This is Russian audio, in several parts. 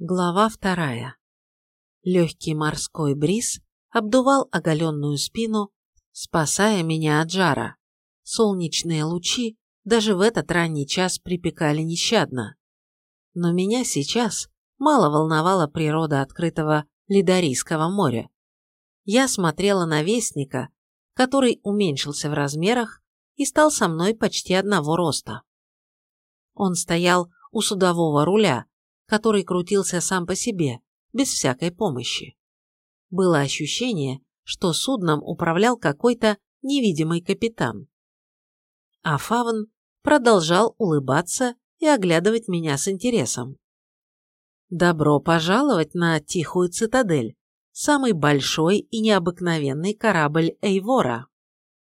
Глава вторая. Легкий морской бриз обдувал оголенную спину, спасая меня от жара. Солнечные лучи даже в этот ранний час припекали нещадно. Но меня сейчас мало волновала природа открытого Лидарийского моря. Я смотрела на Вестника, который уменьшился в размерах и стал со мной почти одного роста. Он стоял у судового руля, который крутился сам по себе, без всякой помощи. Было ощущение, что судном управлял какой-то невидимый капитан. А Фавн продолжал улыбаться и оглядывать меня с интересом. «Добро пожаловать на Тихую Цитадель, самый большой и необыкновенный корабль Эйвора»,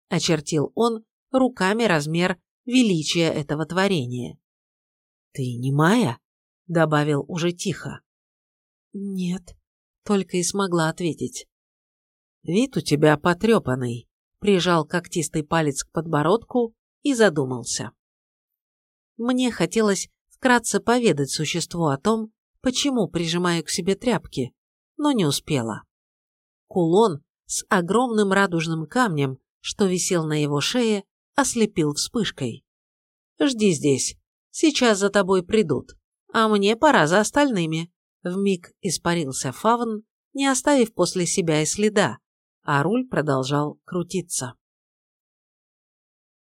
очертил он руками размер величия этого творения. «Ты не Майя?» Добавил уже тихо. «Нет», — только и смогла ответить. «Вид у тебя потрепанный», — прижал когтистый палец к подбородку и задумался. Мне хотелось вкратце поведать существу о том, почему прижимаю к себе тряпки, но не успела. Кулон с огромным радужным камнем, что висел на его шее, ослепил вспышкой. «Жди здесь, сейчас за тобой придут», а мне пора за остальными. Вмиг испарился фавн, не оставив после себя и следа, а руль продолжал крутиться.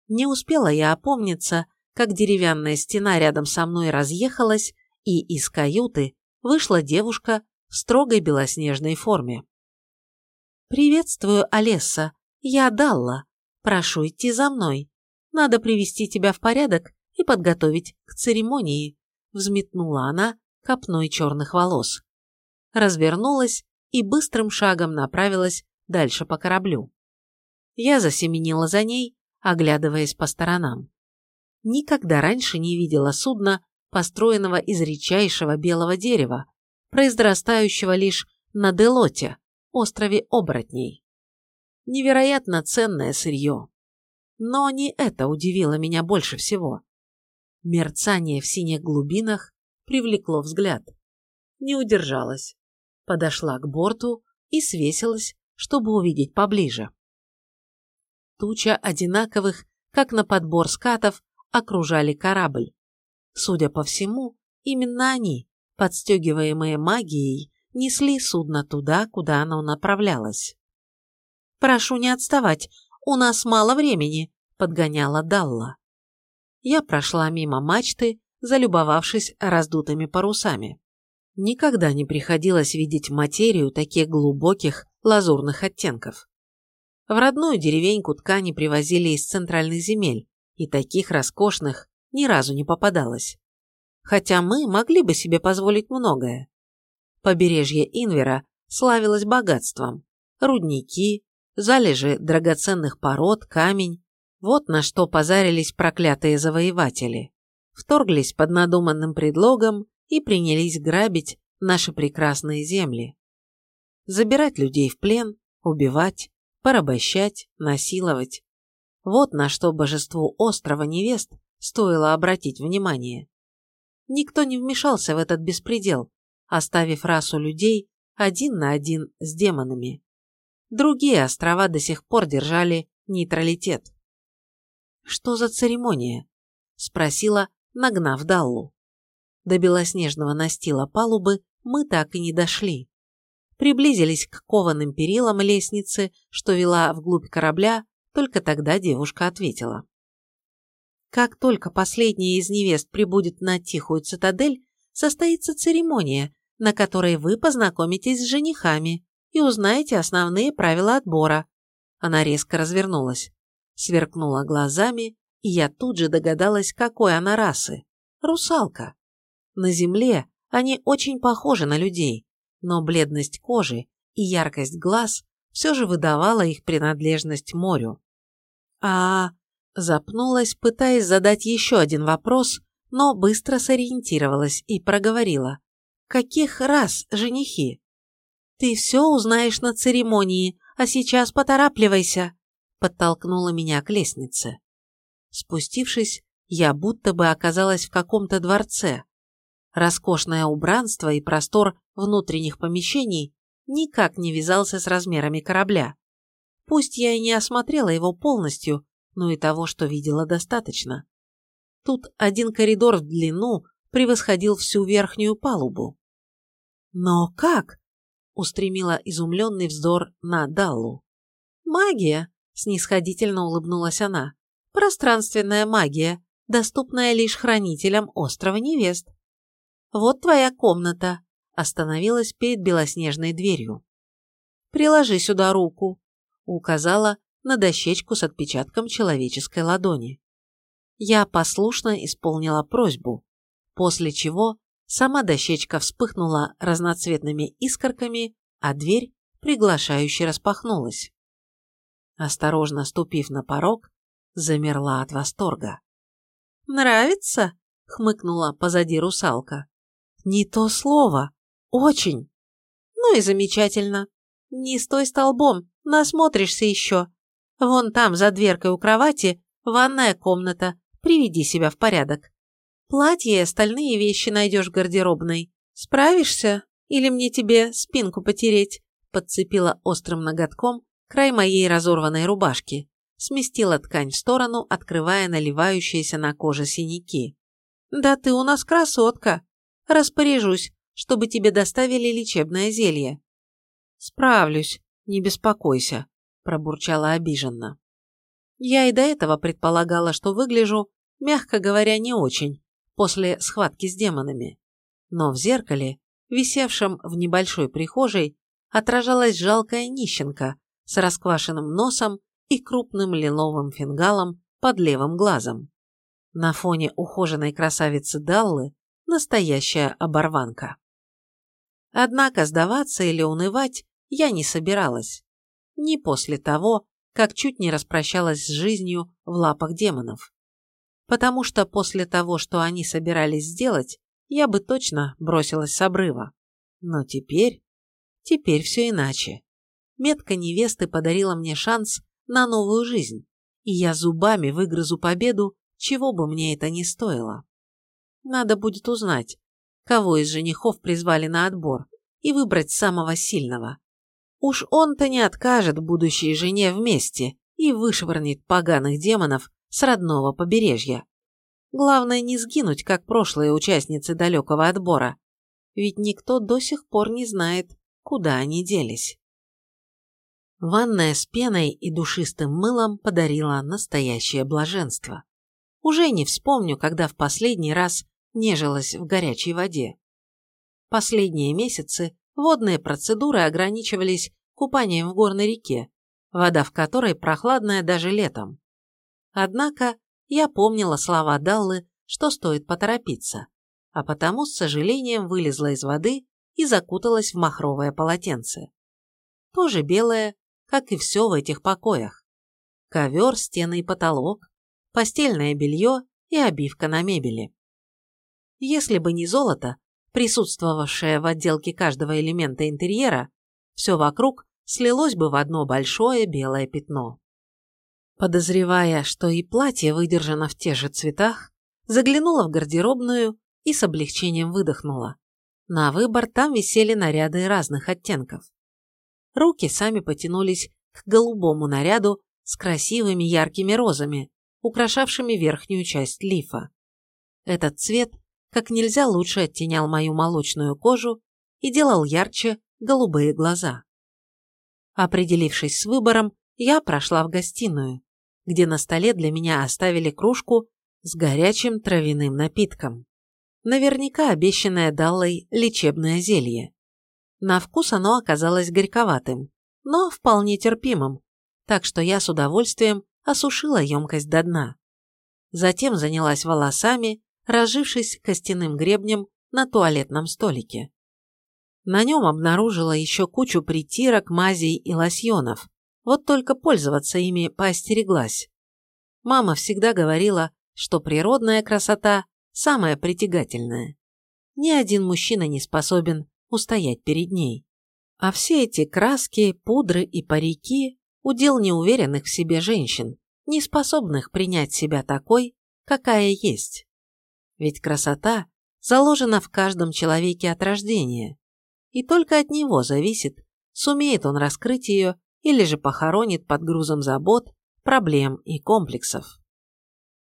Не успела я опомниться, как деревянная стена рядом со мной разъехалась, и из каюты вышла девушка в строгой белоснежной форме. «Приветствую, Олесса. Я Далла. Прошу идти за мной. Надо привести тебя в порядок и подготовить к церемонии взметнула она копной черных волос. Развернулась и быстрым шагом направилась дальше по кораблю. Я засеменила за ней, оглядываясь по сторонам. Никогда раньше не видела судна, построенного из редчайшего белого дерева, произрастающего лишь на Делоте, острове оборотней. Невероятно ценное сырье. Но не это удивило меня больше всего. Мерцание в синих глубинах привлекло взгляд. Не удержалась. Подошла к борту и свесилась, чтобы увидеть поближе. Туча одинаковых, как на подбор скатов, окружали корабль. Судя по всему, именно они, подстегиваемые магией, несли судно туда, куда оно направлялось. «Прошу не отставать, у нас мало времени», — подгоняла Далла я прошла мимо мачты, залюбовавшись раздутыми парусами. Никогда не приходилось видеть материю таких глубоких лазурных оттенков. В родную деревеньку ткани привозили из центральных земель, и таких роскошных ни разу не попадалось. Хотя мы могли бы себе позволить многое. Побережье Инвера славилось богатством. Рудники, залежи драгоценных пород, камень, вот на что позарились проклятые завоеватели. Вторглись под надуманным предлогом и принялись грабить наши прекрасные земли. Забирать людей в плен, убивать, порабощать, насиловать. Вот на что божеству острова невест стоило обратить внимание. Никто не вмешался в этот беспредел, оставив расу людей один на один с демонами. Другие острова до сих пор держали нейтралитет. «Что за церемония?» – спросила, нагнав Даллу. До белоснежного настила палубы мы так и не дошли. Приблизились к кованым перилам лестницы, что вела вглубь корабля, только тогда девушка ответила. Как только последняя из невест прибудет на Тихую Цитадель, состоится церемония, на которой вы познакомитесь с женихами и узнаете основные правила отбора. Она резко развернулась сверкнула глазами, и я тут же догадалась, какой она расы. Русалка. На земле они очень похожи на людей, но бледность кожи и яркость глаз все же выдавала их принадлежность морю. А запнулась, пытаясь задать еще один вопрос, но быстро сориентировалась и проговорила. «Каких раз женихи?» «Ты все узнаешь на церемонии, а сейчас поторапливайся», подтолкнула меня к лестнице. Спустившись, я будто бы оказалась в каком-то дворце. Роскошное убранство и простор внутренних помещений никак не вязался с размерами корабля. Пусть я и не осмотрела его полностью, но и того, что видела, достаточно. Тут один коридор в длину превосходил всю верхнюю палубу. «Но как?» – устремила изумленный вздор на Даллу. «Магия!» – снисходительно улыбнулась она. «Пространственная магия, доступная лишь хранителям острова невест. Вот твоя комната», – остановилась перед белоснежной дверью. «Приложи сюда руку», – указала на дощечку с отпечатком человеческой ладони. Я послушно исполнила просьбу, после чего сама дощечка вспыхнула разноцветными искорками, а дверь приглашающе распахнулась. Осторожно ступив на порог, замерла от восторга. «Нравится?» — хмыкнула позади русалка. «Не то слово. Очень. Ну и замечательно. Не стой столбом, насмотришься еще. Вон там, за дверкой у кровати, ванная комната. Приведи себя в порядок. Платье и остальные вещи найдешь в гардеробной. Справишься? Или мне тебе спинку потереть?» Подцепила острым ноготком край моей разорванной рубашки. Сместила ткань в сторону, открывая наливающиеся на коже синяки. «Да ты у нас красотка! Распоряжусь, чтобы тебе доставили лечебное зелье». «Справлюсь, не беспокойся», – пробурчала обиженно. Я и до этого предполагала, что выгляжу, мягко говоря, не очень, после схватки с демонами. Но в зеркале, висевшем в небольшой прихожей, отражалась жалкая нищенка с расквашенным носом и крупным лиловым фингалом под левым глазом. На фоне ухоженной красавицы Даллы настоящая оборванка. Однако сдаваться или унывать я не собиралась. Не после того, как чуть не распрощалась с жизнью в лапах демонов. Потому что после того, что они собирались сделать, я бы точно бросилась с обрыва. Но теперь... Теперь все иначе. Метка невесты подарила мне шанс на новую жизнь, и я зубами выгрызу победу, чего бы мне это ни стоило. Надо будет узнать, кого из женихов призвали на отбор, и выбрать самого сильного. Уж он-то не откажет будущей жене вместе и вышвырнет поганых демонов с родного побережья. Главное не сгинуть, как прошлые участницы далекого отбора, ведь никто до сих пор не знает, куда они делись. Ванная с пеной и душистым мылом подарила настоящее блаженство. Уже не вспомню, когда в последний раз нежилась в горячей воде. Последние месяцы водные процедуры ограничивались купанием в горной реке, вода в которой прохладная даже летом. Однако я помнила слова Даллы, что стоит поторопиться, а потому с сожалением вылезла из воды и закуталась в махровое полотенце. Тоже белое, как и все в этих покоях. Ковер, стены и потолок, постельное белье и обивка на мебели. Если бы не золото, присутствовавшее в отделке каждого элемента интерьера, все вокруг слилось бы в одно большое белое пятно. Подозревая, что и платье выдержано в тех же цветах, заглянула в гардеробную и с облегчением выдохнула. На выбор там висели наряды разных оттенков. Руки сами потянулись к голубому наряду с красивыми яркими розами, украшавшими верхнюю часть лифа. Этот цвет как нельзя лучше оттенял мою молочную кожу и делал ярче голубые глаза. Определившись с выбором, я прошла в гостиную, где на столе для меня оставили кружку с горячим травяным напитком. Наверняка обещанное Даллой лечебное зелье. На вкус оно оказалось горьковатым, но вполне терпимым, так что я с удовольствием осушила емкость до дна. Затем занялась волосами разжившись костяным гребнем на туалетном столике. На нем обнаружила еще кучу притирок, мазей и лосьонов, вот только пользоваться ими поостереглась. Мама всегда говорила, что природная красота самая притягательная. Ни один мужчина не способен устоять перед ней. А все эти краски, пудры и парики – удел неуверенных в себе женщин, не способных принять себя такой, какая есть. Ведь красота – заложена в каждом человеке от рождения, и только от него зависит, сумеет он раскрыть ее или же похоронит под грузом забот, проблем и комплексов.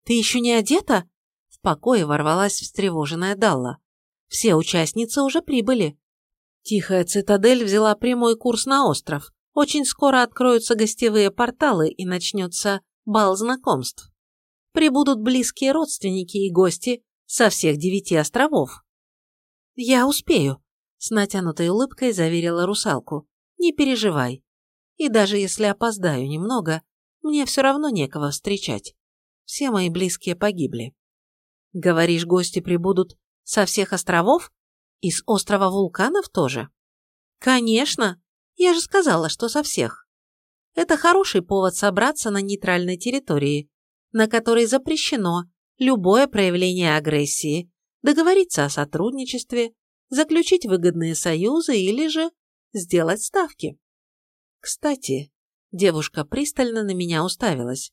«Ты еще не одета?» В покое ворвалась встревоженная Далла. «Все участницы уже прибыли». Тихая цитадель взяла прямой курс на остров. Очень скоро откроются гостевые порталы и начнется бал знакомств. Прибудут близкие родственники и гости со всех девяти островов. «Я успею», — с натянутой улыбкой заверила русалку. «Не переживай. И даже если опоздаю немного, мне все равно некого встречать. Все мои близкие погибли». «Говоришь, гости прибудут со всех островов? И с острова вулканов тоже?» «Конечно! Я же сказала, что со всех. Это хороший повод собраться на нейтральной территории, на которой запрещено любое проявление агрессии, договориться о сотрудничестве, заключить выгодные союзы или же сделать ставки. Кстати, девушка пристально на меня уставилась.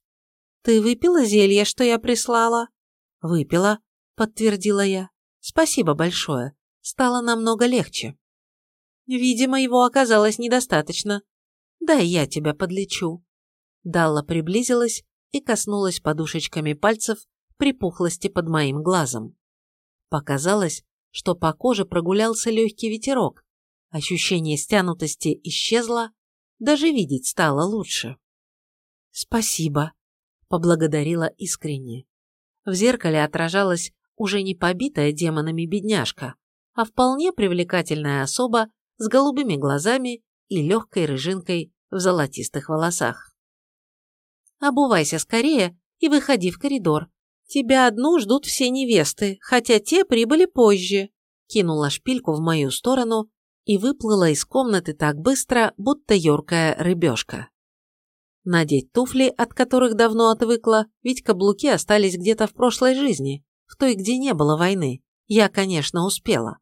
«Ты выпила зелье, что я прислала?» «Выпила», — подтвердила я. «Спасибо большое. Стало намного легче». Видимо, его оказалось недостаточно. «Дай я тебя подлечу». Далла приблизилась и коснулась подушечками пальцев припухлости под моим глазом. Показалось, что по коже прогулялся легкий ветерок, ощущение стянутости исчезло, даже видеть стало лучше. «Спасибо», — поблагодарила искренне. В зеркале отражалась уже не побитая демонами бедняжка, а вполне привлекательная особа с голубыми глазами и легкой рыжинкой в золотистых волосах. «Обувайся скорее и выходи в коридор. Тебя одну ждут все невесты, хотя те прибыли позже», кинула шпильку в мою сторону и выплыла из комнаты так быстро, будто юркая рыбешка. Надеть туфли, от которых давно отвыкла, ведь каблуки остались где-то в прошлой жизни, в той, где не было войны, я, конечно, успела.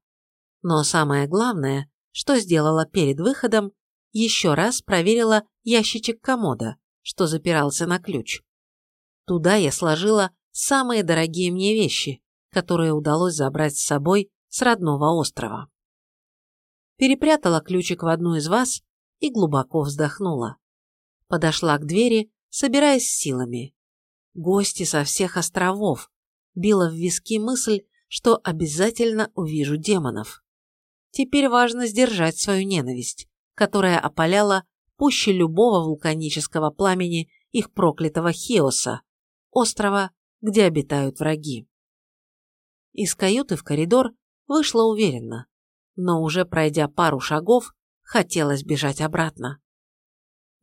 Но самое главное, что сделала перед выходом, еще раз проверила ящичек комода, что запирался на ключ. Туда я сложила самые дорогие мне вещи, которые удалось забрать с собой с родного острова. Перепрятала ключик в одну из вас и глубоко вздохнула. Подошла к двери, собираясь силами. Гости со всех островов. Била в виски мысль, что обязательно увижу демонов. Теперь важно сдержать свою ненависть, которая опаляла пуще любого вулканического пламени их проклятого Хеоса, острова, где обитают враги. Из каюты в коридор вышла уверенно, но уже пройдя пару шагов, хотелось бежать обратно.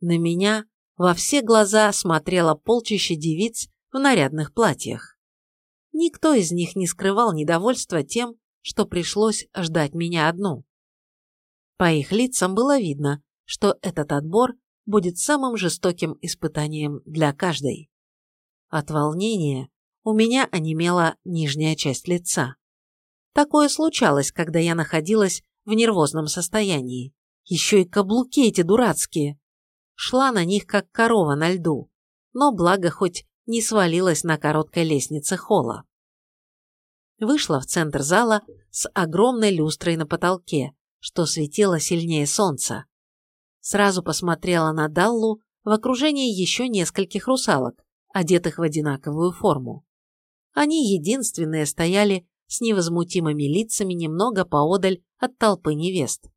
На меня во все глаза смотрело полчище девиц в нарядных платьях. Никто из них не скрывал недовольства тем, что пришлось ждать меня одну. По их лицам было видно, что этот отбор будет самым жестоким испытанием для каждой. От волнения у меня онемела нижняя часть лица. Такое случалось, когда я находилась в нервозном состоянии. Еще и каблуки эти дурацкие. Шла на них, как корова на льду, но благо хоть не свалилась на короткой лестнице холла вышла в центр зала с огромной люстрой на потолке, что светило сильнее солнца. Сразу посмотрела на Даллу в окружении еще нескольких русалок, одетых в одинаковую форму. Они единственные стояли с невозмутимыми лицами немного поодаль от толпы невест.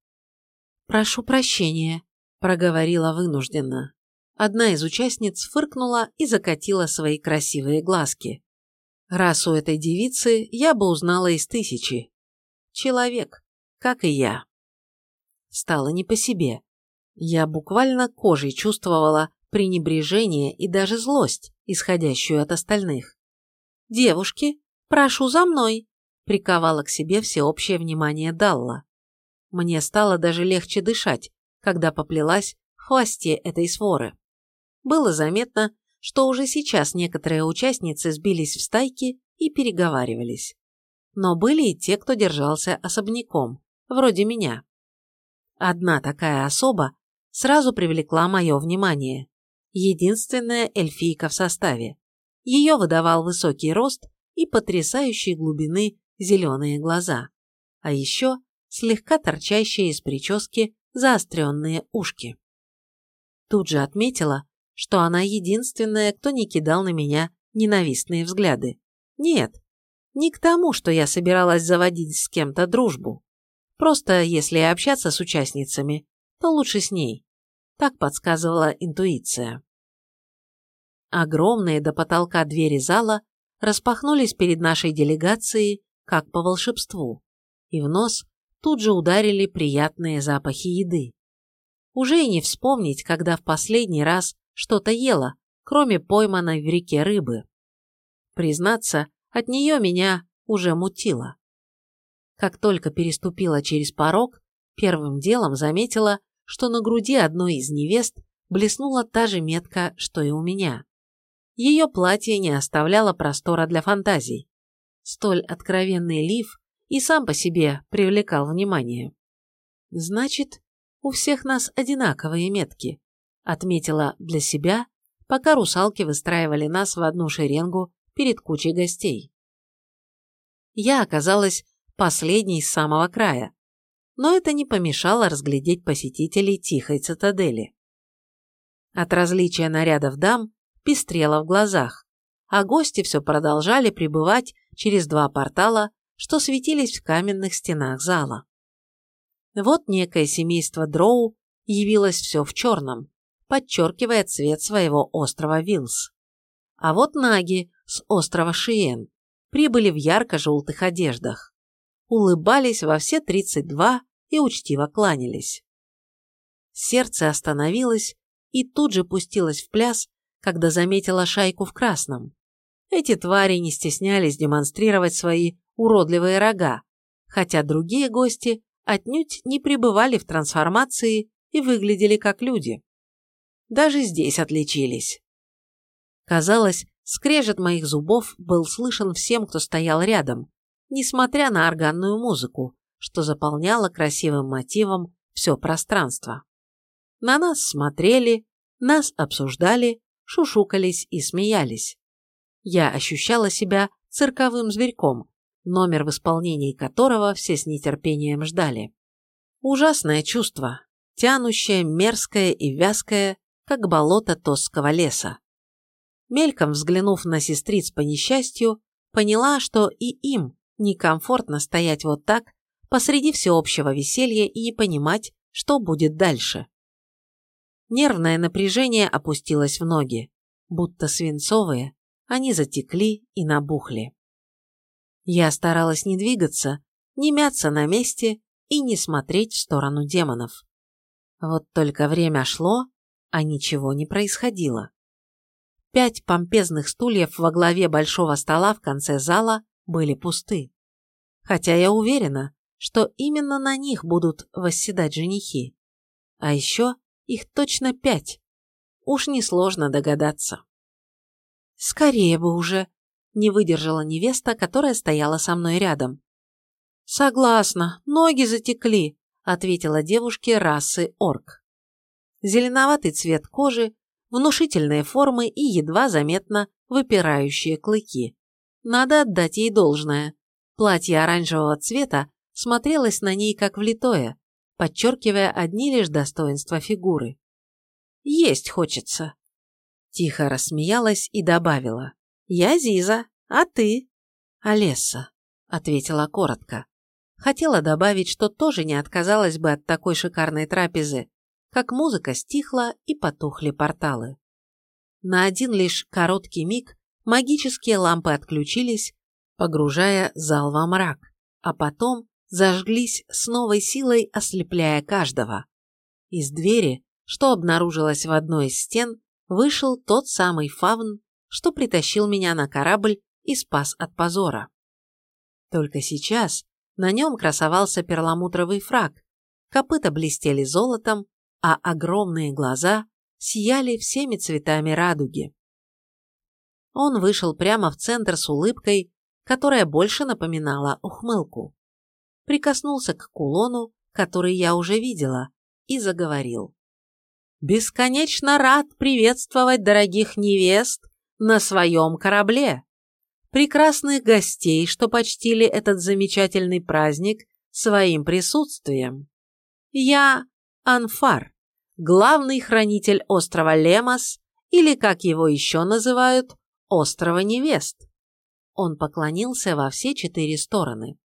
«Прошу прощения», – проговорила вынужденно. Одна из участниц фыркнула и закатила свои красивые глазки. Расу этой девицы я бы узнала из тысячи. Человек, как и я. Стало не по себе. Я буквально кожей чувствовала пренебрежение и даже злость, исходящую от остальных. «Девушки, прошу за мной!» приковала к себе всеобщее внимание Далла. Мне стало даже легче дышать, когда поплелась в хвосте этой своры. Было заметно, что уже сейчас некоторые участницы сбились в стайки и переговаривались. Но были и те, кто держался особняком, вроде меня. Одна такая особа сразу привлекла мое внимание. Единственная эльфийка в составе. Ее выдавал высокий рост и потрясающей глубины зеленые глаза, а еще слегка торчащие из прически заостренные ушки. Тут же отметила, что она единственная, кто не кидал на меня ненавистные взгляды. Нет, не к тому, что я собиралась заводить с кем-то дружбу. Просто если общаться с участницами, то лучше с ней. Так подсказывала интуиция. Огромные до потолка двери зала распахнулись перед нашей делегацией, как по волшебству, и в нос тут же ударили приятные запахи еды. Уже и не вспомнить, когда в последний раз что-то ела, кроме пойманной в реке рыбы. Признаться, от нее меня уже мутило. Как только переступила через порог, первым делом заметила, что на груди одной из невест блеснула та же метка, что и у меня. Ее платье не оставляло простора для фантазий. Столь откровенный лиф и сам по себе привлекал внимание. Значит, у всех нас одинаковые метки, отметила для себя, пока русалки выстраивали нас в одну шеренгу перед кучей гостей. Я оказалась последней с самого края, но это не помешало разглядеть посетителей тихой цитадели. От различия нарядов дам пестрело в глазах, а гости все продолжали пребывать через два портала, что светились в каменных стенах зала. Вот некое семейство Дроу явилось все в черном, подчеркивая цвет своего острова Вилс. А вот наги с острова Шиен прибыли в ярко-желтых одеждах, улыбались во все 32 и учтиво кланялись. Сердце остановилось и тут же пустилось в пляс, когда заметила шайку в красном. Эти твари не стеснялись демонстрировать свои уродливые рога, хотя другие гости отнюдь не пребывали в трансформации и выглядели как люди. Даже здесь отличились. Казалось, скрежет моих зубов был слышен всем, кто стоял рядом, несмотря на органную музыку, что заполняла красивым мотивом все пространство. На нас смотрели, нас обсуждали, шушукались и смеялись. Я ощущала себя цирковым зверьком, номер в исполнении которого все с нетерпением ждали. Ужасное чувство, тянущее, мерзкое и вязкое, как болото тосского леса. Мельком взглянув на сестриц по несчастью, поняла, что и им некомфортно стоять вот так посреди всеобщего веселья и не понимать, что будет дальше. Нервное напряжение опустилось в ноги, будто свинцовые, они затекли и набухли. Я старалась не двигаться, не мяться на месте и не смотреть в сторону демонов. Вот только время шло, а ничего не происходило. Пять помпезных стульев во главе большого стола в конце зала были пусты. Хотя я уверена, что именно на них будут восседать женихи. А еще их точно пять. Уж несложно догадаться. «Скорее бы уже!» – не выдержала невеста, которая стояла со мной рядом. «Согласна, ноги затекли», – ответила девушке расы орк. Зеленоватый цвет кожи, внушительные формы и едва заметно выпирающие клыки. Надо отдать ей должное. Платье оранжевого цвета смотрелось на ней как влитое, подчеркивая одни лишь достоинства фигуры. «Есть хочется». Тихо рассмеялась и добавила. «Я Зиза, а ты?» «Олесса», — ответила коротко. Хотела добавить, что тоже не отказалась бы от такой шикарной трапезы, как музыка стихла и потухли порталы. На один лишь короткий миг магические лампы отключились, погружая зал во мрак, а потом зажглись с новой силой, ослепляя каждого. Из двери, что обнаружилась в одной из стен, вышел тот самый фавн, что притащил меня на корабль и спас от позора. Только сейчас на нем красовался перламутровый фраг, копыта блестели золотом, а огромные глаза сияли всеми цветами радуги. Он вышел прямо в центр с улыбкой, которая больше напоминала ухмылку. Прикоснулся к кулону, который я уже видела, и заговорил. «Бесконечно рад приветствовать дорогих невест на своем корабле. прекрасных гостей, что почтили этот замечательный праздник своим присутствием. Я Анфар, главный хранитель острова Лемос, или, как его еще называют, острова невест. Он поклонился во все четыре стороны.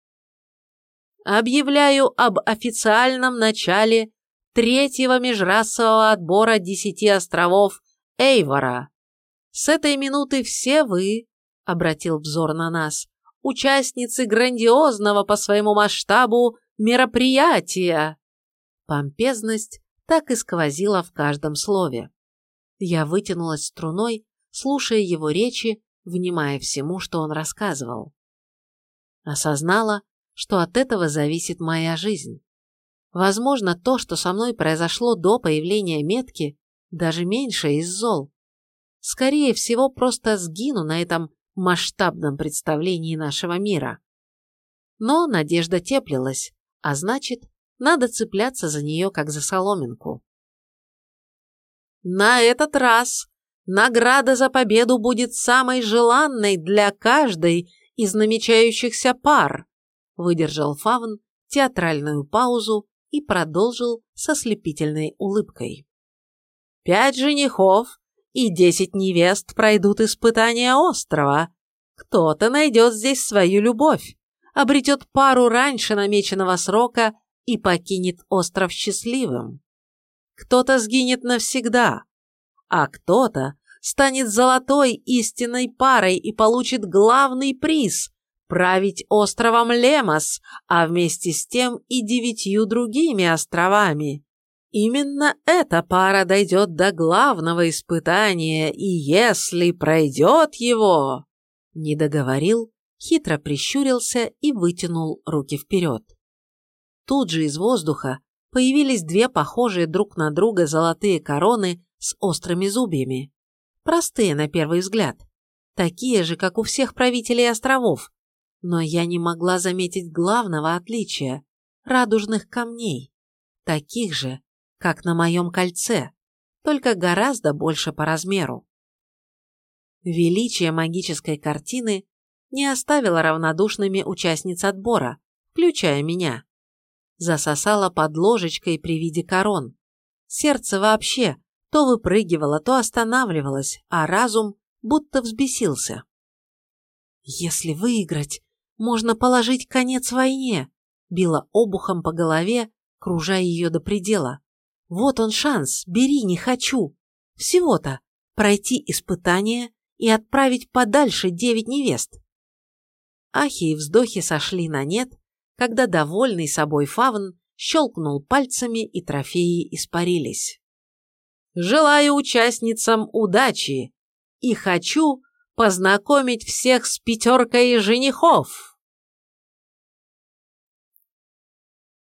Объявляю об официальном начале третьего межрасового отбора десяти островов Эйвора. С этой минуты все вы, обратил взор на нас, участницы грандиозного по своему масштабу мероприятия. Помпезность так и сквозила в каждом слове. Я вытянулась струной, слушая его речи, внимая всему, что он рассказывал. Осознала, что от этого зависит моя жизнь. Возможно, то, что со мной произошло до появления метки, даже меньше из зол. Скорее всего, просто сгину на этом масштабном представлении нашего мира. Но надежда теплилась, а значит, надо цепляться за нее, как за соломинку. На этот раз награда за победу будет самой желанной для каждой из намечающихся пар, выдержал Фавн театральную паузу и продолжил со слепительной улыбкой. Пять женихов и десять невест пройдут испытания острова. Кто-то найдет здесь свою любовь, обретет пару раньше намеченного срока и покинет остров счастливым. Кто-то сгинет навсегда, а кто-то станет золотой истинной парой и получит главный приз – править островом Лемос, а вместе с тем и девятью другими островами. Именно эта пара дойдет до главного испытания, и если пройдет его... Не договорил, хитро прищурился и вытянул руки вперед. Тут же из воздуха появились две похожие друг на друга золотые короны с острыми зубьями. Простые на первый взгляд, такие же, как у всех правителей островов, но я не могла заметить главного отличия – радужных камней, таких же, как на моем кольце, только гораздо больше по размеру. Величие магической картины не оставило равнодушными участниц отбора, включая меня. Засосало под ложечкой при виде корон. Сердце вообще то выпрыгивало, то останавливалось, а разум будто взбесился. «Если выиграть, можно положить конец войне», била обухом по голове, кружая ее до предела. Вот он шанс, бери, не хочу. Всего-то пройти испытание и отправить подальше девять невест. Ахи и вздохи сошли на нет, когда довольный собой фавн щелкнул пальцами и трофеи испарились. Желаю участницам удачи и хочу познакомить всех с пятеркой женихов.